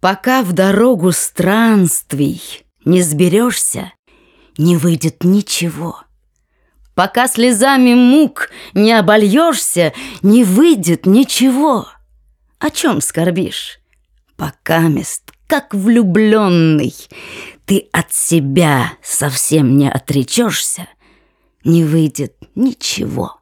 Пока в дорогу странствий не сберешься, не выйдет ничего. Пока слезами мук не обольешься, не выйдет ничего. О чем скорбишь? Пока мест, как влюбленный, ты от себя совсем не отречешься, не выйдет ничего.